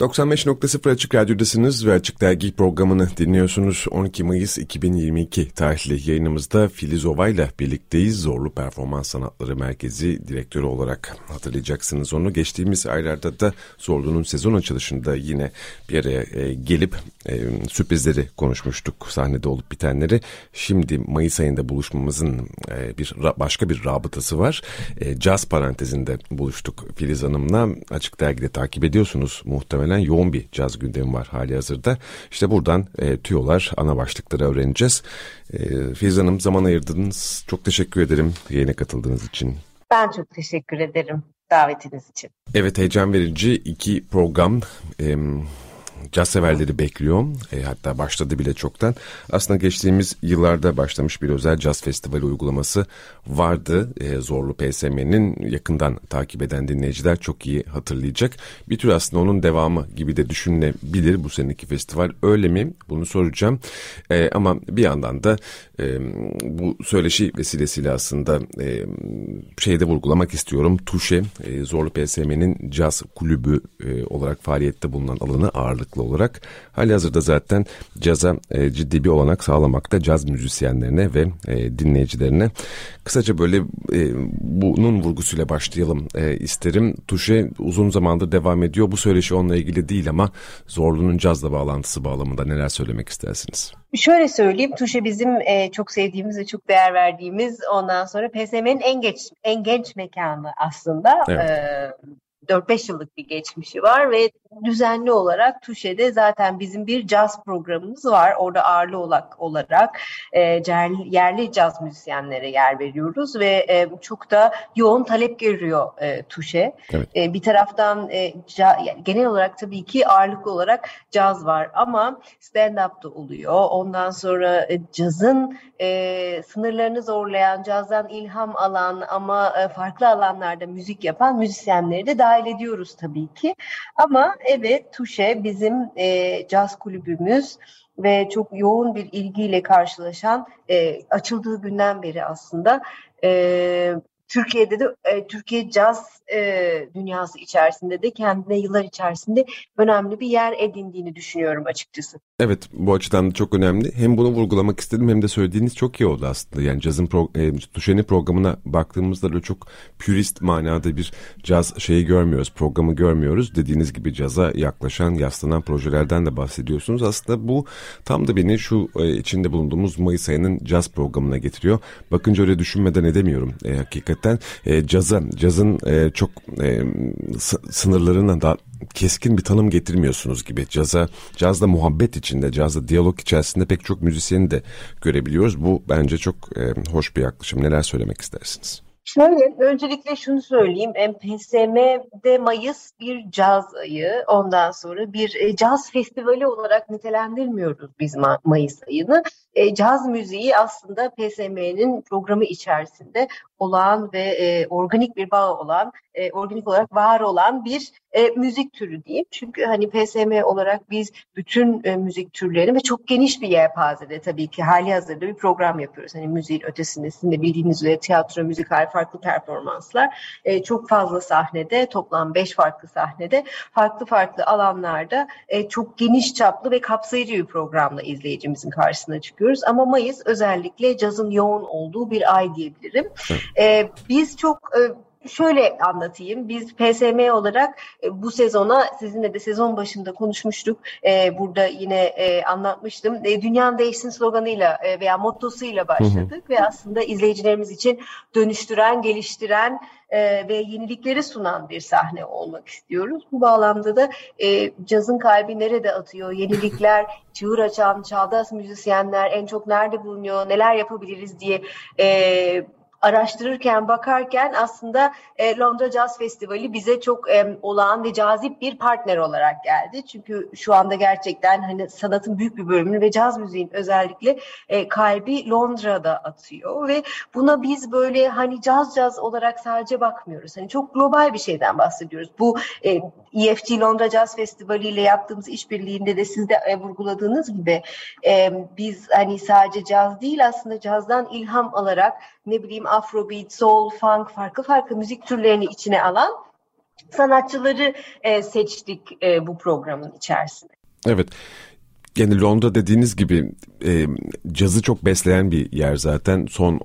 95.0 Açık Radyo'dasınız ve Açık Dergi programını dinliyorsunuz. 12 Mayıs 2022 tarihli yayınımızda Filiz Ova ile birlikteyiz. Zorlu Performans Sanatları Merkezi direktörü olarak hatırlayacaksınız onu. Geçtiğimiz aylarda da Zorlu'nun sezon açılışında yine bir araya e, gelip e, sürprizleri konuşmuştuk. Sahnede olup bitenleri. Şimdi Mayıs ayında buluşmamızın e, bir başka bir rabıtası var. Caz parantezinde buluştuk Filiz Hanım'la. Açık Dergi'de takip ediyorsunuz muhtemelen muhtemelen yoğun bir caz gündemi var hali hazırda. İşte buradan e, tüyolar, ana başlıkları öğreneceğiz. E, Filiz Hanım zaman ayırdınız. Çok teşekkür ederim yayına katıldığınız için. Ben çok teşekkür ederim davetiniz için. Evet heyecan verici iki program. E, caz severleri bekliyor. E, hatta başladı bile çoktan. Aslında geçtiğimiz yıllarda başlamış bir özel caz festivali uygulaması vardı. E, Zorlu PSM'nin yakından takip eden dinleyiciler çok iyi hatırlayacak. Bir tür aslında onun devamı gibi de düşünülebilir bu seneki festival. Öyle mi? Bunu soracağım. E, ama bir yandan da e, bu söyleşi vesilesiyle aslında e, şeyde vurgulamak istiyorum. Tuşe, e, Zorlu PSM'nin caz kulübü e, olarak faaliyette bulunan alanı ağırlıklı olarak hali hazırda zaten caza e, ciddi bir olanak sağlamakta caz müzisyenlerine ve e, dinleyicilerine. Kısaca böyle e, bunun vurgusuyla başlayalım e, isterim. Tuşe uzun zamandır devam ediyor. Bu söyleşi onunla ilgili değil ama Zorlu'nun cazla bağlantısı bağlamında neler söylemek istersiniz? Şöyle söyleyeyim, Tuşe bizim e, çok sevdiğimiz ve çok değer verdiğimiz ondan sonra PSM'nin en genç en genç mekanı aslında. Evet. E, 4-5 yıllık bir geçmişi var ve düzenli olarak Tuşe'de zaten bizim bir caz programımız var. Orada ağırlı olarak, olarak e, yerli caz müzisyenlere yer veriyoruz ve e, çok da yoğun talep görüyor e, Tuşe. Evet. E, bir taraftan e, ca, genel olarak tabii ki ağırlıklı olarak caz var ama stand-up da oluyor. Ondan sonra e, cazın e, sınırlarını zorlayan, cazdan ilham alan ama e, farklı alanlarda müzik yapan müzisyenleri de dahil ediyoruz tabii ki. Ama evet Tuşe bizim e, caz kulübümüz ve çok yoğun bir ilgiyle karşılaşan e, açıldığı günden beri aslında e, Türkiye'de de e, Türkiye caz e, dünyası içerisinde de kendine yıllar içerisinde önemli bir yer edindiğini düşünüyorum açıkçası. Evet bu açıdan da çok önemli. Hem bunu vurgulamak istedim hem de söylediğiniz çok iyi oldu aslında. Yani cazın pro, e, Tuşeni programına baktığımızda da çok pürist manada bir caz şeyi görmüyoruz. Programı görmüyoruz. Dediğiniz gibi caza yaklaşan, yaslanan projelerden de bahsediyorsunuz. Aslında bu tam da beni şu e, içinde bulunduğumuz Mayıs ayının caz programına getiriyor. Bakınca öyle düşünmeden edemiyorum. E, hakikaten e, caza, cazın e, çok e, sınırlarına da keskin bir tanım getirmiyorsunuz gibi. Caza, cazda muhabbet içinde, cazda diyalog içerisinde pek çok müzisyeni de görebiliyoruz. Bu bence çok e, hoş bir yaklaşım. Neler söylemek istersiniz? Şöyle, öncelikle şunu söyleyeyim. PSM'de Mayıs bir caz ayı. Ondan sonra bir e, caz festivali olarak nitelendirmiyoruz biz Ma Mayıs ayını. E, caz müziği aslında PSM'nin programı içerisinde olan ve e, organik bir bağ olan, e, organik olarak var olan bir e, müzik türü diyeyim. Çünkü hani PSM olarak biz bütün e, müzik türlerini ve çok geniş bir yelpazede tabii ki hali hazırda bir program yapıyoruz. Hani müziğin ötesinde sizin de bildiğiniz üzere tiyatro, müzikal farklı performanslar. E, çok fazla sahnede, toplam beş farklı sahnede, farklı farklı alanlarda e, çok geniş çaplı ve kapsayıcı bir programla izleyicimizin karşısına çıkıyoruz. Ama Mayıs özellikle cazın yoğun olduğu bir ay diyebilirim. E, biz çok e, şöyle anlatayım. Biz PSM olarak e, bu sezona sizinle de sezon başında konuşmuştuk. E, burada yine e, anlatmıştım. Dünyanın değişsin sloganıyla veya mottosuyla başladık hı hı. ve aslında izleyicilerimiz için dönüştüren, geliştiren e, ve yenilikleri sunan bir sahne olmak istiyoruz. Bu bağlamda da e, cazın kalbi nerede atıyor? Yenilikler, çığır açan, çağdaş müzisyenler en çok nerede bulunuyor? Neler yapabiliriz diye e, araştırırken bakarken aslında e, Londra Jazz Festivali bize çok e, olağan ve cazip bir partner olarak geldi. Çünkü şu anda gerçekten hani sanatın büyük bir bölümünü ve caz müziğin özellikle e, kalbi Londra'da atıyor ve buna biz böyle hani caz caz olarak sadece bakmıyoruz. Hani çok global bir şeyden bahsediyoruz. Bu e, EFT Londra Jazz Festivali ile yaptığımız işbirliğinde de siz de e, vurguladığınız gibi e, biz hani sadece caz değil aslında cazdan ilham alarak ne bileyim afrobeat, soul, funk farklı farklı müzik türlerini içine alan sanatçıları e, seçtik e, bu programın içerisinde. Evet. Yani Londra dediğiniz gibi e, cazı çok besleyen bir yer zaten son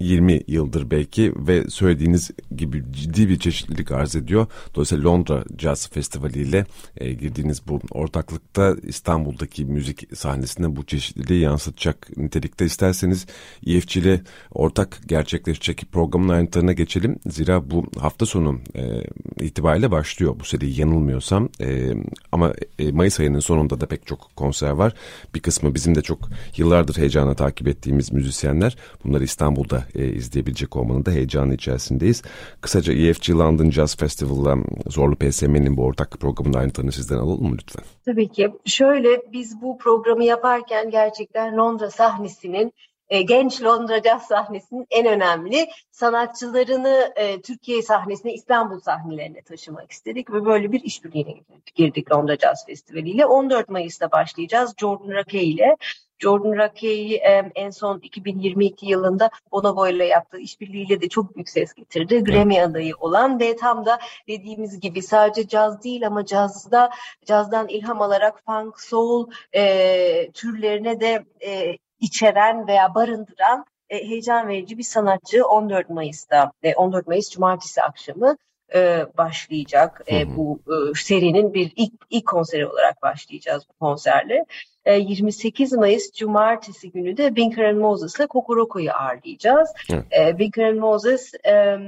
10-20 yıldır belki ve söylediğiniz gibi ciddi bir çeşitlilik arz ediyor. Dolayısıyla Londra Jazz Festivali ile e, girdiğiniz bu ortaklıkta İstanbul'daki müzik sahnesinde bu çeşitliliği yansıtacak nitelikte isterseniz EFC ile ortak gerçekleşecek programın ayrıntılarına geçelim. Zira bu hafta sonu e, itibariyle başlıyor bu seri yanılmıyorsam e, ama e, Mayıs ayının sonunda da pek çok konser var. Bir kısmı bizim de çok yıllardır heyecanla takip ettiğimiz müzisyenler. Bunları İstanbul'da e, izleyebilecek olmanın da heyecanı içerisindeyiz. Kısaca EFG London Jazz Festival'la Zorlu PSM'nin bu ortak programının ayrıntılarını sizden alalım mı lütfen? Tabii ki. Şöyle biz bu programı yaparken gerçekten Londra sahnesinin e, genç Londra Jazz sahnesinin en önemli sanatçılarını e, Türkiye sahnesine, İstanbul sahnelerine taşımak istedik ve böyle bir işbirliğine girdik Londra Jazz Festivali ile. 14 Mayıs'ta başlayacağız Jordan Rakey ile. Jordan Rakey e, en son 2022 yılında Bonobo ile yaptığı işbirliğiyle de çok büyük ses getirdi. Grammy adayı olan ve tam da dediğimiz gibi sadece caz değil ama cazda cazdan ilham alarak funk, soul e, türlerine de e, içeren veya barındıran e, heyecan verici bir sanatçı 14 Mayıs'ta, e, 14 Mayıs Cumartesi akşamı e, başlayacak. E, bu e, serinin bir ilk, ilk konseri olarak başlayacağız bu konserle. E, 28 Mayıs Cumartesi günü de Binker Moses'la Kokoroko'yu ağırlayacağız. E, Binker Moses e,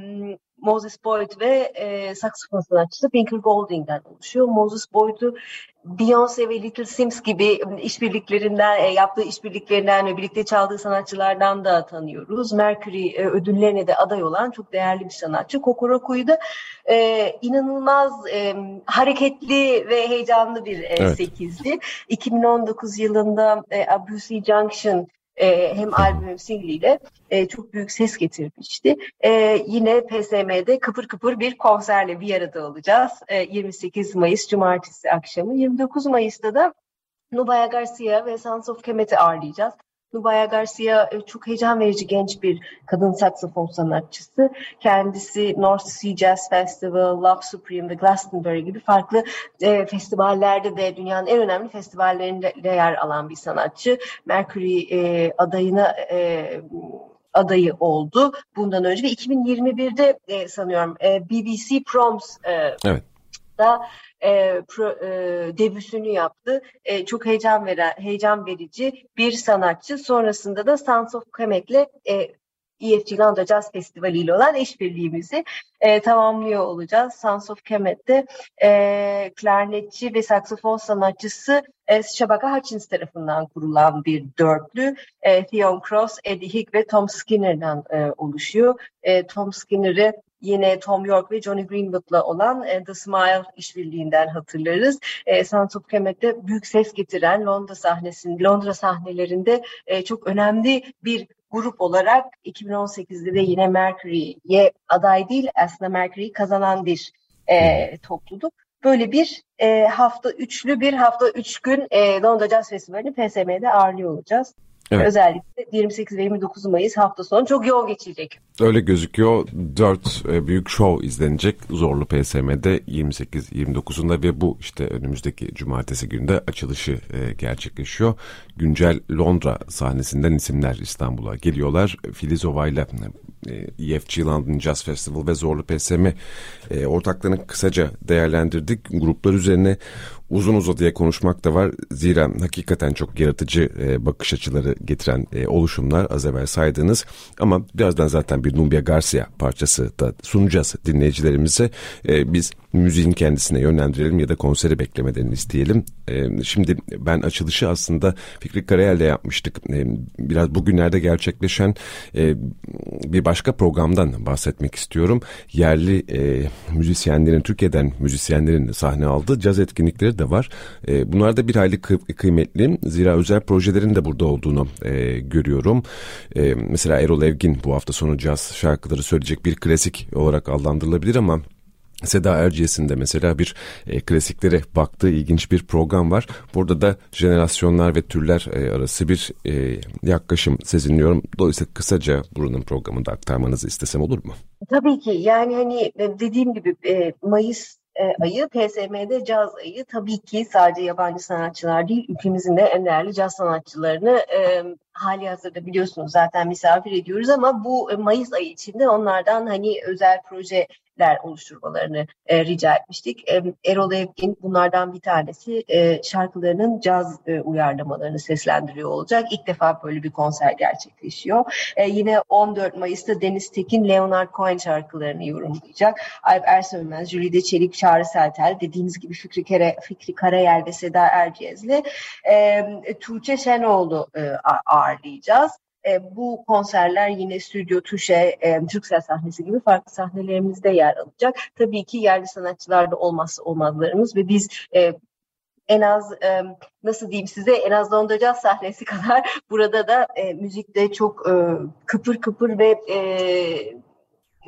Moses Boyd ve e, saksofon sanatçısı Pinker Golding'den oluşuyor. Moses Boyd'u Beyoncé ve Little Sims gibi işbirliklerinden, e, yaptığı işbirliklerinden ve birlikte çaldığı sanatçılardan da tanıyoruz. Mercury e, ödüllerine de aday olan çok değerli bir sanatçı. Kokoroko'yu da e, inanılmaz e, hareketli ve heyecanlı bir e, evet. sekizdi. 2019 yılında e, Abusi Junction e, hem albüm hem singliyle e, çok büyük ses getirmişti. E, yine PSM'de kıpır kıpır bir konserle bir arada olacağız. E, 28 Mayıs Cumartesi akşamı. 29 Mayıs'ta da Nubaya Garcia ve Sons of Kemet'i ağırlayacağız. Nubaya Garcia e, çok heyecan verici genç bir kadın saksafon sanatçısı. Kendisi North Sea Jazz Festival, Love Supreme ve Glastonbury gibi farklı e, festivallerde de dünyanın en önemli festivallerinde yer alan bir sanatçı. Mercury e, adayına e, adayı oldu bundan önce ve 2021'de e, sanıyorum e, BBC Proms e, evet. Da e, pro, e, debüsünü yaptı. E, çok heyecan veren, heyecan verici bir sanatçı. Sonrasında da Sons of Kemet'le e, EFG Londra Jazz Festivali ile olan işbirliğimizi e, tamamlıyor olacağız. Sons of Kemet'te e, klarnetçi ve saksofon sanatçısı e, Shabaka Hutchins tarafından kurulan bir dörtlü. E, Theon Cross, Eddie Hick ve Tom Skinner'dan e, oluşuyor. E, Tom Skinner'ı yine Tom York ve Johnny Greenwood'la olan The Smile işbirliğinden hatırlarız. E, Sons of Kemet'te büyük ses getiren Londra sahnesinde, Londra sahnelerinde çok önemli bir grup olarak 2018'de de yine Mercury'ye aday değil aslında Mercury'yi kazanan bir e, topluluk. Böyle bir e, hafta üçlü bir hafta üç gün e, Londra Jazz Festivali'ni PSM'de ağırlıyor olacağız. Evet. Özellikle 28 ve 29 Mayıs hafta sonu çok yoğun geçecek. Öyle gözüküyor. Dört e, büyük show izlenecek Zorlu PSM'de 28-29'unda ve bu işte önümüzdeki cumartesi günde açılışı e, gerçekleşiyor. Güncel Londra sahnesinden isimler İstanbul'a geliyorlar. Filiz Ova'yla EFG e London Jazz Festival ve Zorlu PSM e, ortaklarını kısaca değerlendirdik. Gruplar üzerine uzun uzadıya konuşmak da var. Zira hakikaten çok yaratıcı e, bakış açıları getiren e, oluşumlar az evvel saydığınız. Ama birazdan zaten bir Nubia Garcia parçası da sunacağız dinleyicilerimize. E, biz müziğin kendisine yönlendirelim ya da konseri beklemelerini isteyelim. Şimdi ben açılışı aslında Fikri Karayel'le yapmıştık. Biraz bugünlerde gerçekleşen bir başka programdan bahsetmek istiyorum. Yerli e, müzisyenlerin, Türkiye'den müzisyenlerin sahne aldığı caz etkinlikleri de var. E, bunlar da bir hayli kı- kıymetli. Zira özel projelerin de burada olduğunu e, görüyorum. E, mesela Erol Evgin bu hafta sonu caz şarkıları söyleyecek bir klasik olarak adlandırılabilir ama Seda Erciyes'in de mesela bir e, klasiklere baktığı ilginç bir program var. Burada da jenerasyonlar ve türler e, arası bir e, yaklaşım sezinliyorum. Dolayısıyla kısaca buranın programında aktarmanızı istesem olur mu? Tabii ki yani hani e, dediğim gibi e, Mayıs e, ayı, PSM'de caz ayı. Tabii ki sadece yabancı sanatçılar değil, ülkemizin de en değerli caz sanatçılarını e, hali hazırda biliyorsunuz zaten misafir ediyoruz ama bu Mayıs ayı içinde onlardan hani özel proje ler oluşturmalarını e, rica etmiştik. E, Erol Evgin bunlardan bir tanesi e, şarkılarının caz e, uyarlamalarını seslendiriyor olacak. İlk defa böyle bir konser gerçekleşiyor. E, yine 14 Mayıs'ta Deniz Tekin Leonard Cohen şarkılarını yorumlayacak. Alp Ersönmez, Jülide Çelik, Çağrı Seltel, dediğimiz gibi Fikri, Kere, Fikri Karayel ve Seda Erciyes'le e, Tuğçe Şenoğlu e, ağırlayacağız. E, bu konserler yine Stüdyo Tuşe, e, Türksel sahnesi gibi farklı sahnelerimizde yer alacak. Tabii ki yerli sanatçılar da olmazsa olmazlarımız ve biz e, en az e, nasıl diyeyim size en az Londra sahnesi kadar burada da e, müzikte çok e, kıpır kıpır ve e,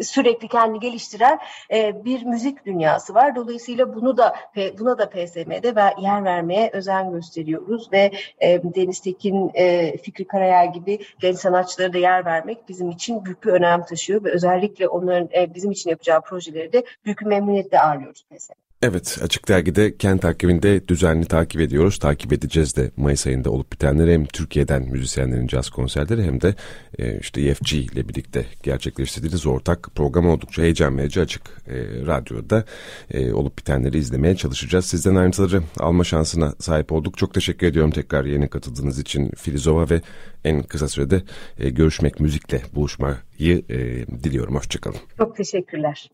sürekli kendi geliştiren e, bir müzik dünyası var. Dolayısıyla bunu da buna da PSM'de yer vermeye özen gösteriyoruz ve e, Deniz Tekin, e, Fikri Karayel gibi genç sanatçılara da yer vermek bizim için büyük bir önem taşıyor ve özellikle onların e, bizim için yapacağı projeleri de büyük bir memnuniyetle ağırlıyoruz PSM. Evet Açık Dergi'de kent takibinde düzenli takip ediyoruz. Takip edeceğiz de Mayıs ayında olup bitenleri hem Türkiye'den müzisyenlerin caz konserleri hem de e, işte EFG ile birlikte gerçekleştirdiğiniz ortak program oldukça heyecan verici açık e, radyoda e, olup bitenleri izlemeye çalışacağız. Sizden ayrıntıları alma şansına sahip olduk. Çok teşekkür ediyorum tekrar yeni katıldığınız için Filizova ve en kısa sürede e, görüşmek müzikle buluşmayı e, diliyorum. Hoşçakalın. Çok teşekkürler.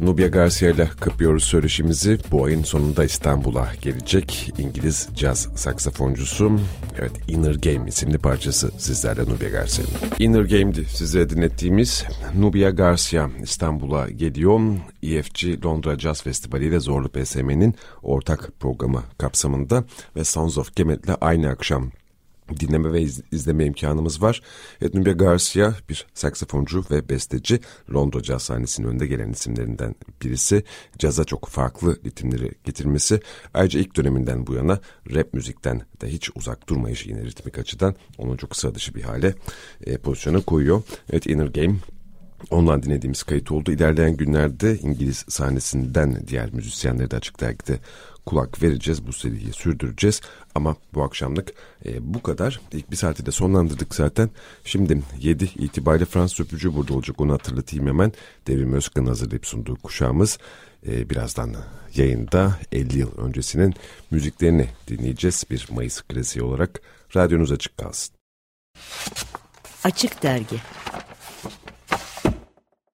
Nubia Garcia ile kapıyoruz söyleşimizi. Bu ayın sonunda İstanbul'a gelecek İngiliz caz saksafoncusu. Evet Inner Game isimli parçası sizlerle Nubia Garcia'nın. Inner Game'di size dinlettiğimiz Nubia Garcia İstanbul'a geliyor. EFG Londra Jazz Festivali ile Zorlu PSM'nin ortak programı kapsamında ve Sounds of Kemet'le aynı akşam dinleme ve iz, izleme imkanımız var. Ednubia Garcia bir saksafoncu ve besteci. Londra caz sahnesinin önde gelen isimlerinden birisi. Caza çok farklı ritimleri getirmesi. Ayrıca ilk döneminden bu yana rap müzikten de hiç uzak durmayışı yine ritmik açıdan onu çok sıra dışı bir hale e, pozisyona koyuyor. Evet Inner Game Ondan dinlediğimiz kayıt oldu. İlerleyen günlerde İngiliz sahnesinden diğer müzisyenleri de açık dergide kulak vereceğiz. Bu seriyi sürdüreceğiz. Ama bu akşamlık e, bu kadar. İlk bir saati de sonlandırdık zaten. Şimdi 7 itibariyle Fransız öpücü burada olacak. Onu hatırlatayım hemen. Devrim Özkan hazırlayıp sunduğu kuşağımız. E, birazdan yayında 50 yıl öncesinin müziklerini dinleyeceğiz. Bir Mayıs klasiği olarak radyonuz açık kalsın. Açık Dergi